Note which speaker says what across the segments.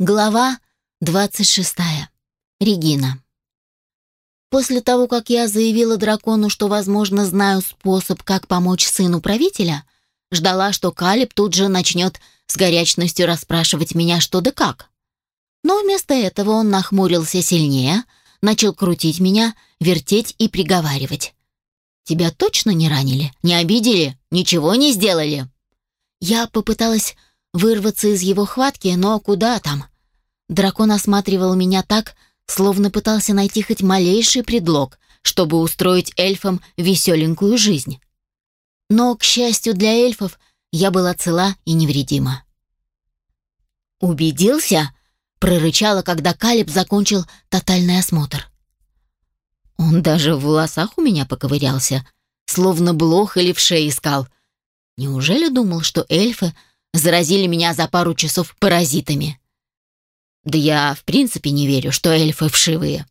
Speaker 1: Глава 26. Регина. После того, как я заявила дракону, что, возможно, знаю способ, как помочь сыну правителя, ждала, что Калиб тут же начнет с горячностью расспрашивать меня что да как. Но вместо этого он нахмурился сильнее, начал крутить меня, вертеть и приговаривать. «Тебя точно не ранили? Не обидели? Ничего не сделали?» Я попыталась вырваться из его хватки, но куда там? Дракон осматривал меня так, словно пытался найти хоть малейший предлог, чтобы устроить эльфам веселенькую жизнь. Но, к счастью для эльфов, я была цела и невредима. «Убедился?» — прорычала, когда Калиб закончил тотальный осмотр. Он даже в волосах у меня поковырялся, словно блох или в шее искал. Неужели думал, что эльфы заразили меня за пару часов паразитами. Да я в принципе не верю, что эльфы вшивые.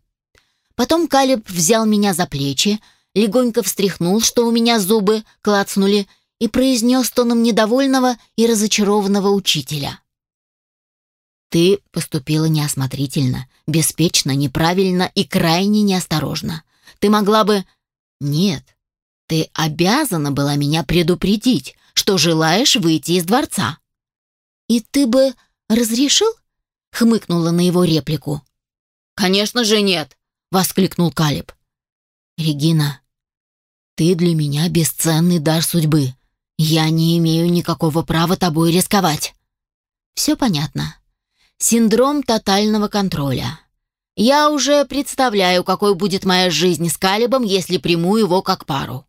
Speaker 1: Потом Калиб взял меня за плечи, легонько встряхнул, что у меня зубы клацнули, и произнес тоном недовольного и разочарованного учителя. «Ты поступила неосмотрительно, беспечно, неправильно и крайне неосторожно. Ты могла бы...» «Нет, ты обязана была меня предупредить, что желаешь выйти из дворца». «И ты бы разрешил?» — хмыкнула на его реплику. «Конечно же нет!» — воскликнул Калиб. «Регина, ты для меня бесценный дар судьбы. Я не имею никакого права тобой рисковать». «Все понятно. Синдром тотального контроля. Я уже представляю, какой будет моя жизнь с Калибом, если приму его как пару.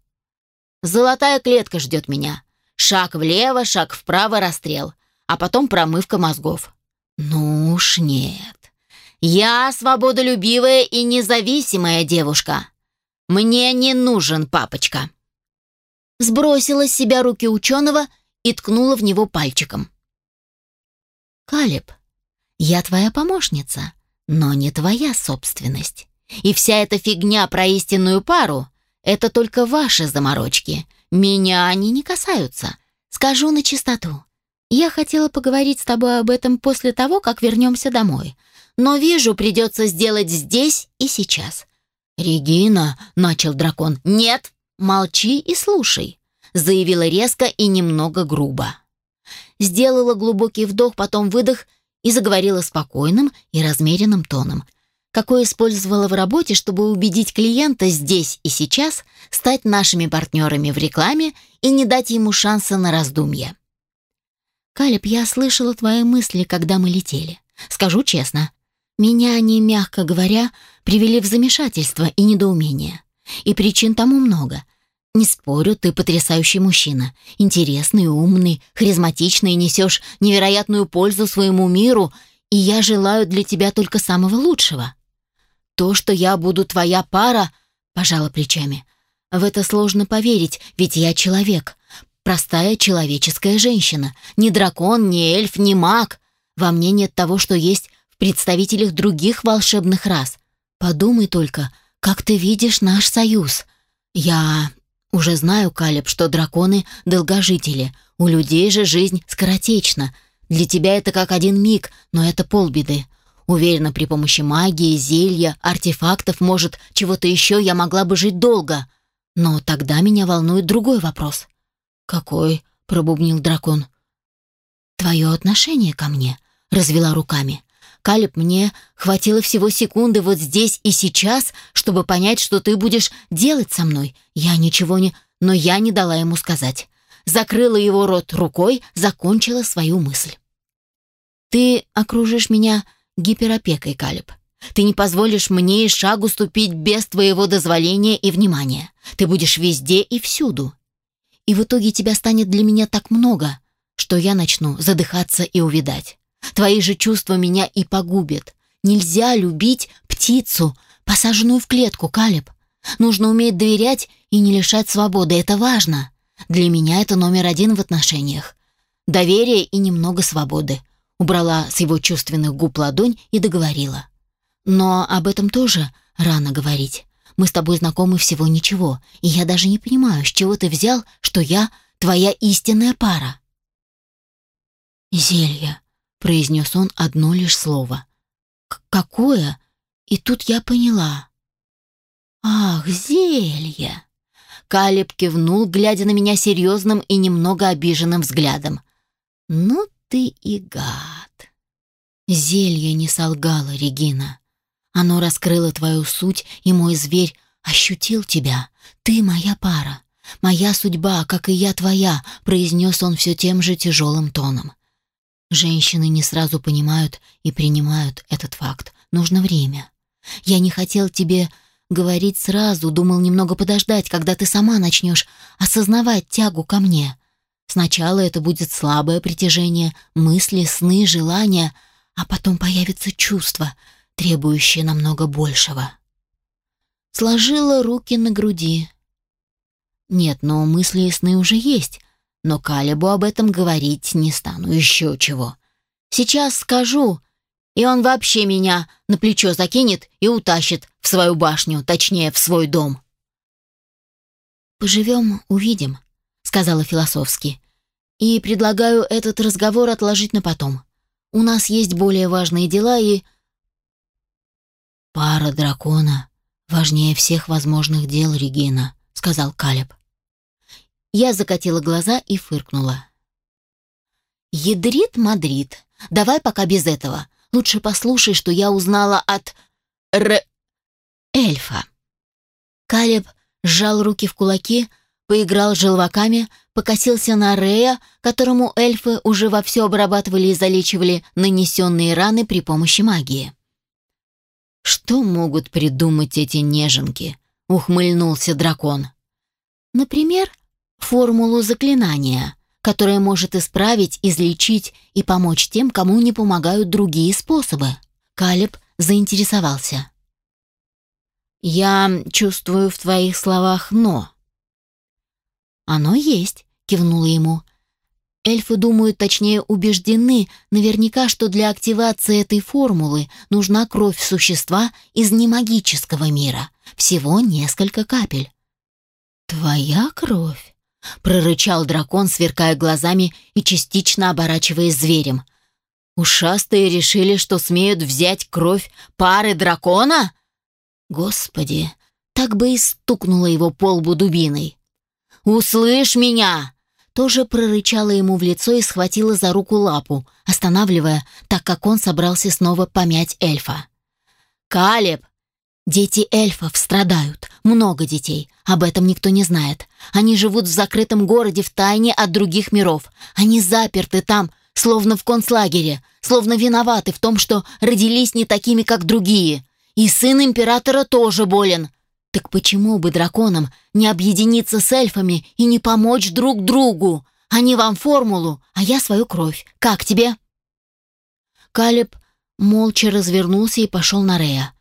Speaker 1: Золотая клетка ждет меня. Шаг влево, шаг вправо, расстрел. А потом промывка мозгов. Ну уж нет. Я свободолюбивая и независимая девушка. Мне не нужен папочка. Сбросила с себя руки ученого и ткнула в него пальчиком. «Калеб, я твоя помощница, но не твоя собственность. И вся эта фигня про истинную пару — это только ваши заморочки. Меня они не касаются. Скажу на чистоту. Я хотела поговорить с тобой об этом после того, как вернемся домой. Но вижу, придется сделать здесь и сейчас. «Регина», — начал дракон, — «нет, молчи и слушай», — заявила резко и немного грубо. Сделала глубокий вдох, потом выдох и заговорила спокойным и размеренным тоном, какой использовала в работе, чтобы убедить клиента здесь и сейчас стать нашими партнерами в рекламе и не дать ему шанса на раздумье. «Калеб, я слышала твои мысли, когда мы летели. Скажу честно, меня они, мягко говоря, привели в замешательство и недоумение. И причин тому много. Не спорю, ты потрясающий мужчина. Интересный, умный, харизматичный, несешь невероятную пользу своему миру, и я желаю для тебя только самого лучшего. То, что я буду твоя пара, пожала плечами. В это сложно поверить, ведь я человек, простая человеческая женщина, не дракон, не эльф, не маг. Во мне нет того, что есть в представителях других волшебных рас. Подумай только, как ты видишь наш союз. Я уже знаю, Калеб, что драконы — долгожители, у людей же жизнь скоротечна. Для тебя это как один миг, но это полбеды. Уверена, при помощи магии, зелья, артефактов, может, чего-то еще я могла бы жить долго. Но тогда меня волнует другой вопрос. «Какой?» — пробубнил дракон. «Твое отношение ко мне», — развела руками. «Калеб, мне хватило всего секунды вот здесь и сейчас, чтобы понять, что ты будешь делать со мной. Я ничего не... Но я не дала ему сказать. Закрыла его рот рукой, закончила свою мысль. «Ты окружишь меня гиперопекой, Калиб. Ты не позволишь мне и шагу ступить без твоего дозволения и внимания. Ты будешь везде и всюду. И в итоге тебя станет для меня так много, что я начну задыхаться и увидать. Твои же чувства меня и погубят. Нельзя любить птицу, посаженную в клетку, Калиб. Нужно уметь доверять и не лишать свободы. Это важно. Для меня это номер один в отношениях. Доверие и немного свободы убрала с его чувственных губ ладонь и договорила. «Но об этом тоже рано говорить. Мы с тобой знакомы всего ничего, и я даже не понимаю, с чего ты взял, что я твоя истинная пара». «Зелье», — произнес он одно лишь слово. «Какое?» И тут я поняла. «Ах, зелье!» Калеб кивнул, глядя на меня серьезным и немного обиженным взглядом. «Ну ты и гад!» Зелье не солгало, Регина. Оно раскрыло твою суть, и мой зверь ощутил тебя. Ты моя пара. «Моя судьба, как и я твоя», — произнес он все тем же тяжелым тоном. Женщины не сразу понимают и принимают этот факт. Нужно время. Я не хотел тебе говорить сразу, думал немного подождать, когда ты сама начнешь осознавать тягу ко мне. Сначала это будет слабое притяжение, мысли, сны, желания, а потом появится чувство, требующее намного большего. Сложила руки на груди. Нет, но мысли и сны уже есть, но Калебу об этом говорить не стану, еще чего. Сейчас скажу, и он вообще меня на плечо закинет и утащит в свою башню, точнее, в свой дом. «Поживем, увидим», — сказала философски. «И предлагаю этот разговор отложить на потом. У нас есть более важные дела и...» «Пара дракона важнее всех возможных дел, Регина», — сказал Калеб. Я закатила глаза и фыркнула. «Ядрит Мадрид. Давай пока без этого. Лучше послушай, что я узнала от... Р... эльфа». Калеб сжал руки в кулаки, поиграл желваками, покосился на Рея, которому эльфы уже вовсю обрабатывали и залечивали нанесенные раны при помощи магии. «Что могут придумать эти неженки?» — ухмыльнулся дракон. «Например, формулу заклинания, которая может исправить, излечить и помочь тем, кому не помогают другие способы. Калеб заинтересовался. «Я чувствую в твоих словах «но». «Оно есть», — кивнула ему. Эльфы думают, точнее убеждены, наверняка, что для активации этой формулы нужна кровь существа из немагического мира. Всего несколько капель. «Твоя кровь?» прорычал дракон, сверкая глазами и частично оборачиваясь зверем. Ушастые решили, что смеют взять кровь пары дракона? Господи, так бы и стукнула его по лбу дубиной. «Услышь меня!» Тоже прорычала ему в лицо и схватила за руку лапу, останавливая, так как он собрался снова помять эльфа. «Калеб, Дети эльфов страдают, много детей. Об этом никто не знает. Они живут в закрытом городе в тайне от других миров. Они заперты там, словно в концлагере, словно виноваты в том, что родились не такими, как другие. И сын императора тоже болен. Так почему бы драконам не объединиться с эльфами и не помочь друг другу? Они вам формулу, а я свою кровь. Как тебе? Калеб молча развернулся и пошел на Рея.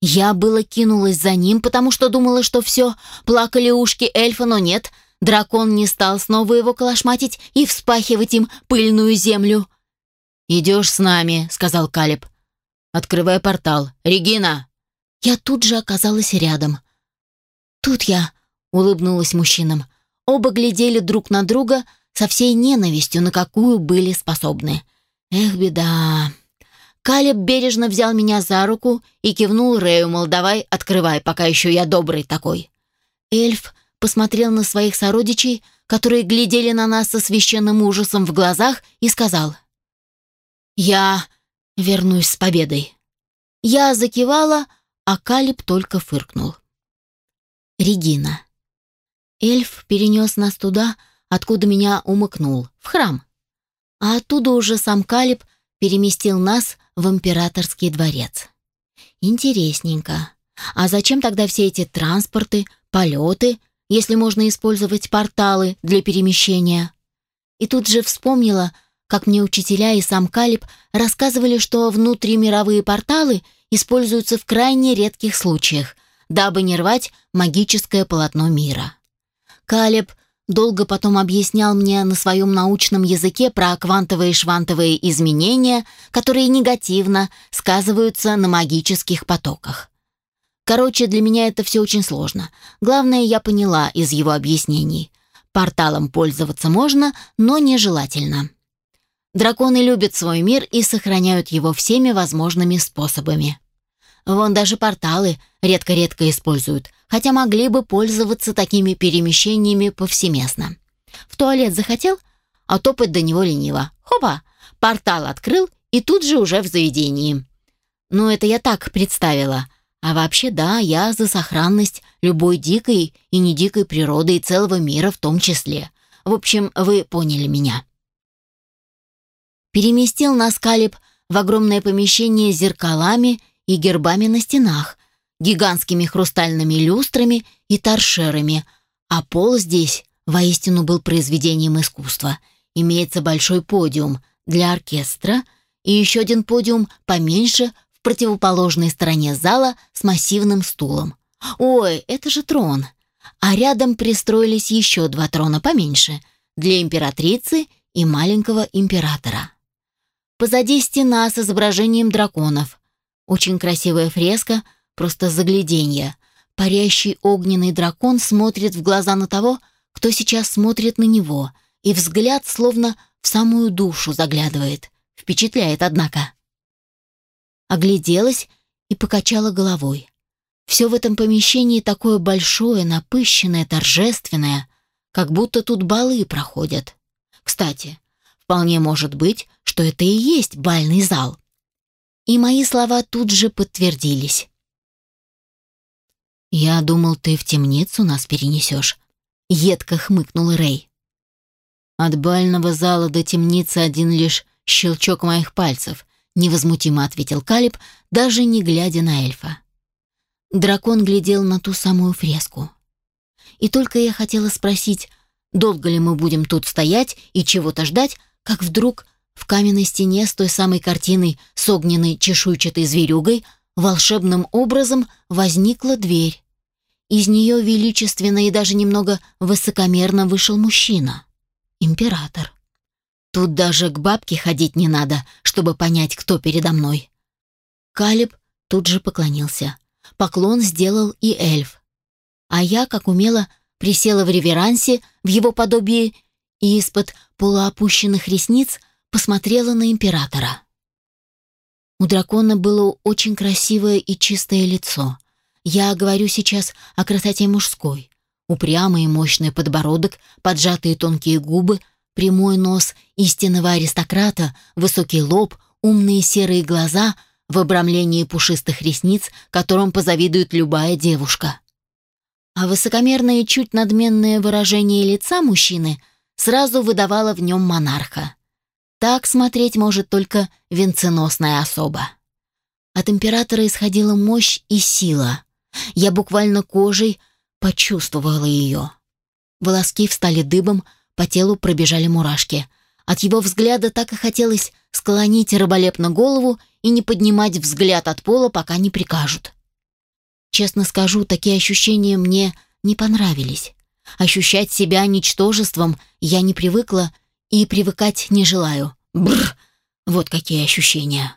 Speaker 1: Я было кинулась за ним, потому что думала, что все, плакали ушки эльфа, но нет, дракон не стал снова его колошматить и вспахивать им пыльную землю. «Идешь с нами», — сказал Калиб. «Открывай портал. Регина!» Я тут же оказалась рядом. «Тут я», — улыбнулась мужчинам. Оба глядели друг на друга со всей ненавистью, на какую были способны. «Эх, беда!» Калеб бережно взял меня за руку и кивнул Рэю, мол, давай, открывай, пока еще я добрый такой. Эльф посмотрел на своих сородичей, которые глядели на нас со священным ужасом в глазах, и сказал, «Я вернусь с победой». Я закивала, а Калиб только фыркнул. Регина. Эльф перенес нас туда, откуда меня умыкнул, в храм. А оттуда уже сам Калиб переместил нас в императорский дворец. Интересненько. А зачем тогда все эти транспорты, полеты, если можно использовать порталы для перемещения? И тут же вспомнила, как мне учителя и сам Калиб рассказывали, что внутримировые порталы используются в крайне редких случаях, дабы не рвать магическое полотно мира. Калиб Долго потом объяснял мне на своем научном языке про квантовые и швантовые изменения, которые негативно сказываются на магических потоках. Короче, для меня это все очень сложно. Главное, я поняла из его объяснений. Порталом пользоваться можно, но нежелательно. Драконы любят свой мир и сохраняют его всеми возможными способами. Вон даже порталы редко-редко используют, хотя могли бы пользоваться такими перемещениями повсеместно. В туалет захотел, а топать до него лениво. Хопа! Портал открыл и тут же уже в заведении. Ну, это я так представила. А вообще, да, я за сохранность любой дикой и не дикой природы и целого мира в том числе. В общем, вы поняли меня. Переместил нас Калиб в огромное помещение с зеркалами и гербами на стенах, гигантскими хрустальными люстрами и торшерами, а пол здесь воистину был произведением искусства. Имеется большой подиум для оркестра и еще один подиум поменьше в противоположной стороне зала с массивным стулом. Ой, это же трон. А рядом пристроились еще два трона поменьше для императрицы и маленького императора. Позади стена с изображением драконов. Очень красивая фреска, просто загляденье. Парящий огненный дракон смотрит в глаза на того, кто сейчас смотрит на него, и взгляд словно в самую душу заглядывает. Впечатляет, однако. Огляделась и покачала головой. Все в этом помещении такое большое, напыщенное, торжественное, как будто тут балы проходят. Кстати, вполне может быть, что это и есть бальный зал. И мои слова тут же подтвердились. «Я думал, ты в темницу нас перенесешь», — едко хмыкнул Рэй. «От бального зала до темницы один лишь щелчок моих пальцев», — невозмутимо ответил Калиб, даже не глядя на эльфа. Дракон глядел на ту самую фреску. И только я хотела спросить, долго ли мы будем тут стоять и чего-то ждать, как вдруг в каменной стене с той самой картиной с огненной чешуйчатой зверюгой волшебным образом возникла дверь. Из нее величественно и даже немного высокомерно вышел мужчина. Император. Тут даже к бабке ходить не надо, чтобы понять, кто передо мной. Калиб тут же поклонился. Поклон сделал и эльф. А я, как умело, присела в реверансе в его подобии и из-под полуопущенных ресниц посмотрела на императора. У дракона было очень красивое и чистое лицо. Я говорю сейчас о красоте мужской. Упрямый и мощный подбородок, поджатые тонкие губы, прямой нос истинного аристократа, высокий лоб, умные серые глаза в обрамлении пушистых ресниц, которым позавидует любая девушка. А высокомерное и чуть надменное выражение лица мужчины сразу выдавало в нем монарха. Так смотреть может только венценосная особа. От императора исходила мощь и сила. Я буквально кожей почувствовала ее. Волоски встали дыбом, по телу пробежали мурашки. От его взгляда так и хотелось склонить рыболепно голову и не поднимать взгляд от пола, пока не прикажут. Честно скажу, такие ощущения мне не понравились. Ощущать себя ничтожеством я не привыкла и привыкать не желаю. Бррр, вот какие ощущения.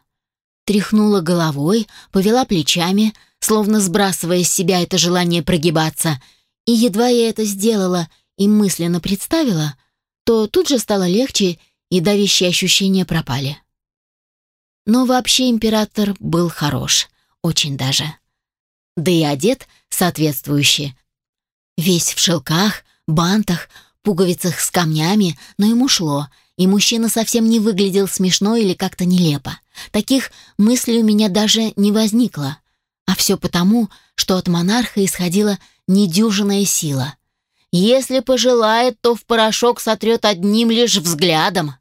Speaker 1: Тряхнула головой, повела плечами, словно сбрасывая с себя это желание прогибаться, и едва я это сделала и мысленно представила, то тут же стало легче, и давящие ощущения пропали. Но вообще император был хорош, очень даже. Да и одет соответствующе. Весь в шелках, бантах, пуговицах с камнями, но ему шло, и мужчина совсем не выглядел смешно или как-то нелепо. Таких мыслей у меня даже не возникло. А все потому, что от монарха исходила недюжинная сила. Если пожелает, то в порошок сотрет одним лишь взглядом.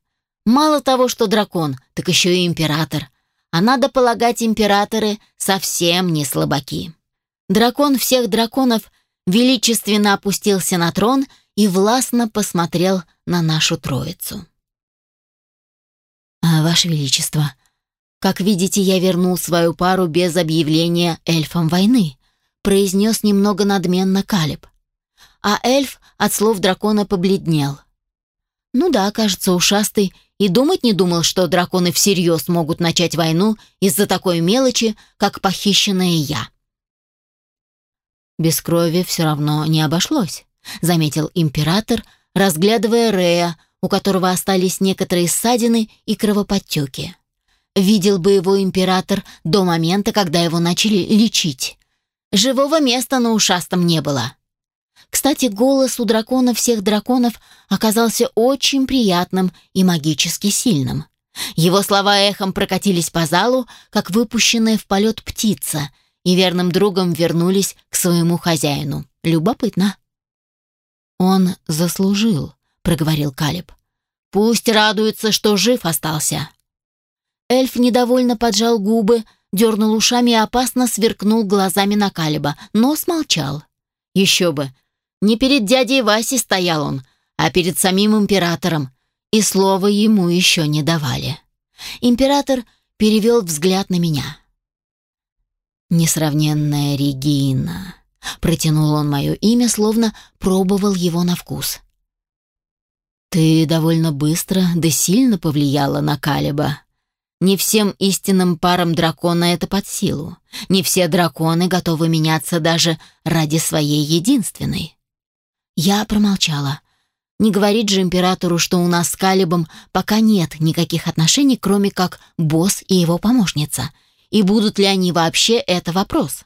Speaker 1: Мало того, что дракон, так еще и император. А надо полагать, императоры совсем не слабаки. Дракон всех драконов величественно опустился на трон и властно посмотрел на нашу троицу. «А, «Ваше Величество, как видите, я вернул свою пару без объявления эльфам войны», произнес немного надменно Калиб. А эльф от слов дракона побледнел. Ну да, кажется, ушастый и думать не думал, что драконы всерьез могут начать войну из-за такой мелочи, как похищенная я. Без крови все равно не обошлось, заметил император, разглядывая Рея, у которого остались некоторые ссадины и кровоподтеки. Видел бы его император до момента, когда его начали лечить. Живого места на ушастом не было. Кстати, голос у дракона всех драконов оказался очень приятным и магически сильным. Его слова эхом прокатились по залу, как выпущенная в полет птица, и верным другом вернулись к своему хозяину. Любопытно. «Он заслужил», — проговорил Калиб. «Пусть радуется, что жив остался». Эльф недовольно поджал губы, дернул ушами и опасно сверкнул глазами на Калиба, но смолчал. Еще бы, не перед дядей Васей стоял он, а перед самим императором, и слова ему еще не давали. Император перевел взгляд на меня. «Несравненная Регина», — протянул он мое имя, словно пробовал его на вкус. «Ты довольно быстро да сильно повлияла на Калиба. Не всем истинным парам дракона это под силу. Не все драконы готовы меняться даже ради своей единственной. Я промолчала. Не говорит же императору, что у нас с Калибом пока нет никаких отношений, кроме как босс и его помощница. И будут ли они вообще, это вопрос.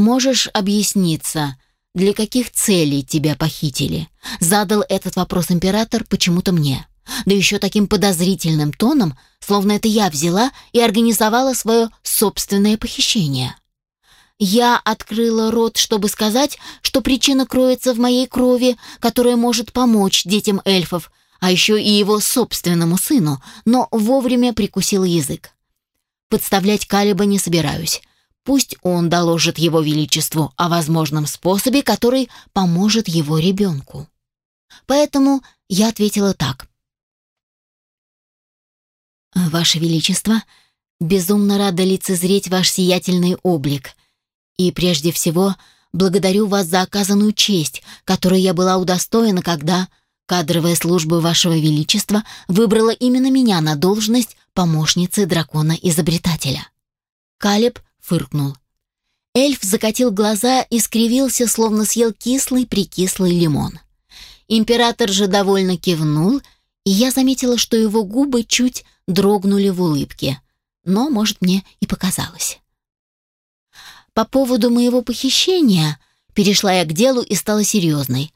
Speaker 1: «Можешь объясниться, для каких целей тебя похитили?» Задал этот вопрос император почему-то мне. Да еще таким подозрительным тоном, словно это я взяла и организовала свое собственное похищение. Я открыла рот, чтобы сказать, что причина кроется в моей крови, которая может помочь детям эльфов, а еще и его собственному сыну, но вовремя прикусила язык. Подставлять Калиба не собираюсь. Пусть он доложит его величеству о возможном способе, который поможет его ребенку. Поэтому я ответила так. «Ваше Величество, безумно рада лицезреть ваш сиятельный облик. И прежде всего благодарю вас за оказанную честь, которой я была удостоена, когда кадровая служба Вашего Величества выбрала именно меня на должность помощницы дракона-изобретателя». Калеб фыркнул. Эльф закатил глаза и скривился, словно съел кислый-прикислый лимон. Император же довольно кивнул, и я заметила, что его губы чуть дрогнули в улыбке. Но, может, мне и показалось. По поводу моего похищения перешла я к делу и стала серьезной.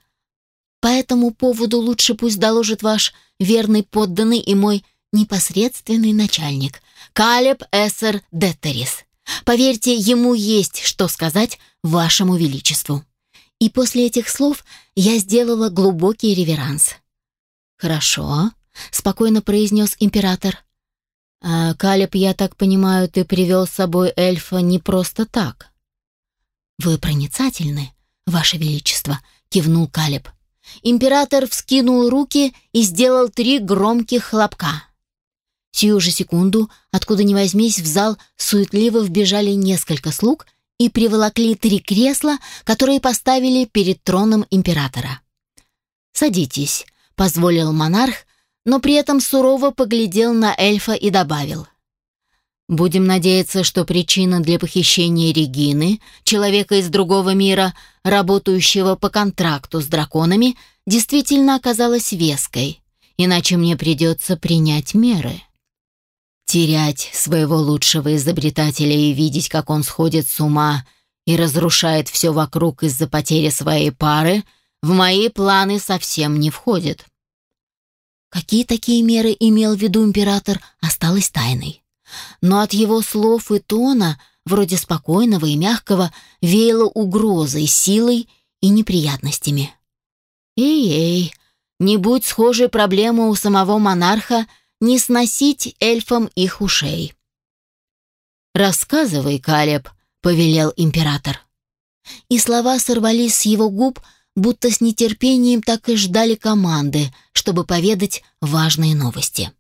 Speaker 1: По этому поводу лучше пусть доложит ваш верный подданный и мой непосредственный начальник, Калеб Эссер Деттерис. Поверьте, ему есть что сказать вашему величеству. И после этих слов я сделала глубокий реверанс. «Хорошо», — спокойно произнес император. А, Калеб, я так понимаю, ты привел с собой эльфа не просто так. Вы проницательны, ваше величество, кивнул Калеб. Император вскинул руки и сделал три громких хлопка. Сию же секунду, откуда ни возьмись, в зал суетливо вбежали несколько слуг и приволокли три кресла, которые поставили перед троном императора. «Садитесь», — позволил монарх, но при этом сурово поглядел на эльфа и добавил. «Будем надеяться, что причина для похищения Регины, человека из другого мира, работающего по контракту с драконами, действительно оказалась веской, иначе мне придется принять меры». Терять своего лучшего изобретателя и видеть, как он сходит с ума и разрушает все вокруг из-за потери своей пары, в мои планы совсем не входит. Какие такие меры имел в виду император, осталось тайной. Но от его слов и тона, вроде спокойного и мягкого, веяло угрозой, силой и неприятностями. Эй-эй, не будь схожей проблемы у самого монарха не сносить эльфам их ушей. «Рассказывай, Калеб», — повелел император. И слова сорвались с его губ, будто с нетерпением так и ждали команды, чтобы поведать важные новости.